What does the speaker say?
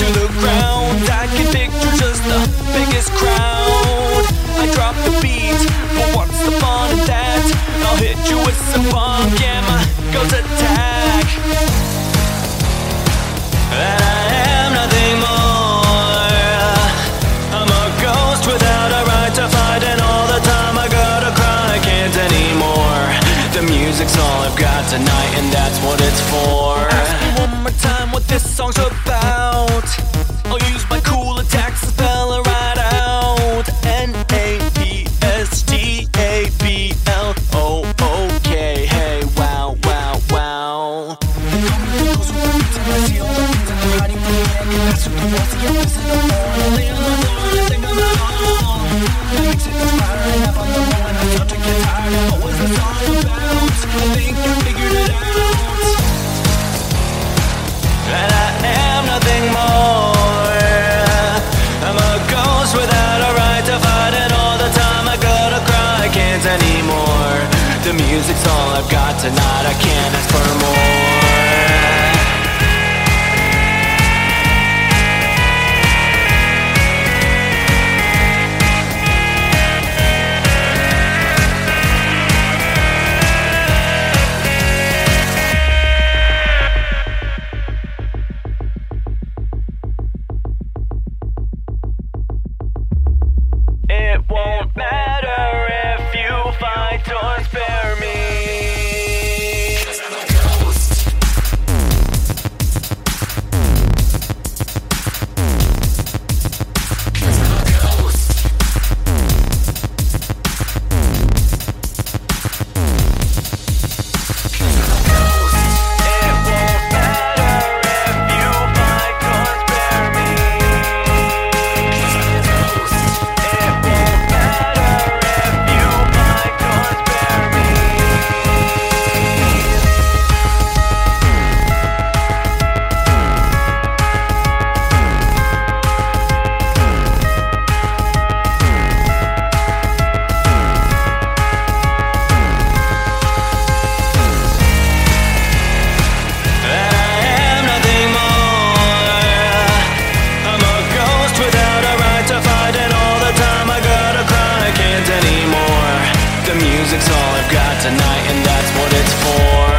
to the ground. I can picture just the biggest crowd. I drop the beat, but what's the fun in that? I'll hit you with some funk, yeah, my goes attack. And I am nothing more. I'm a ghost without a right to fight, and all the time I gotta cry, I can't anymore. The music's all I've got tonight, and that's what it's for. Ask me one more time what this song's about. Music's all I've got tonight, I can't ask for music's all I've got tonight, and that's what it's for.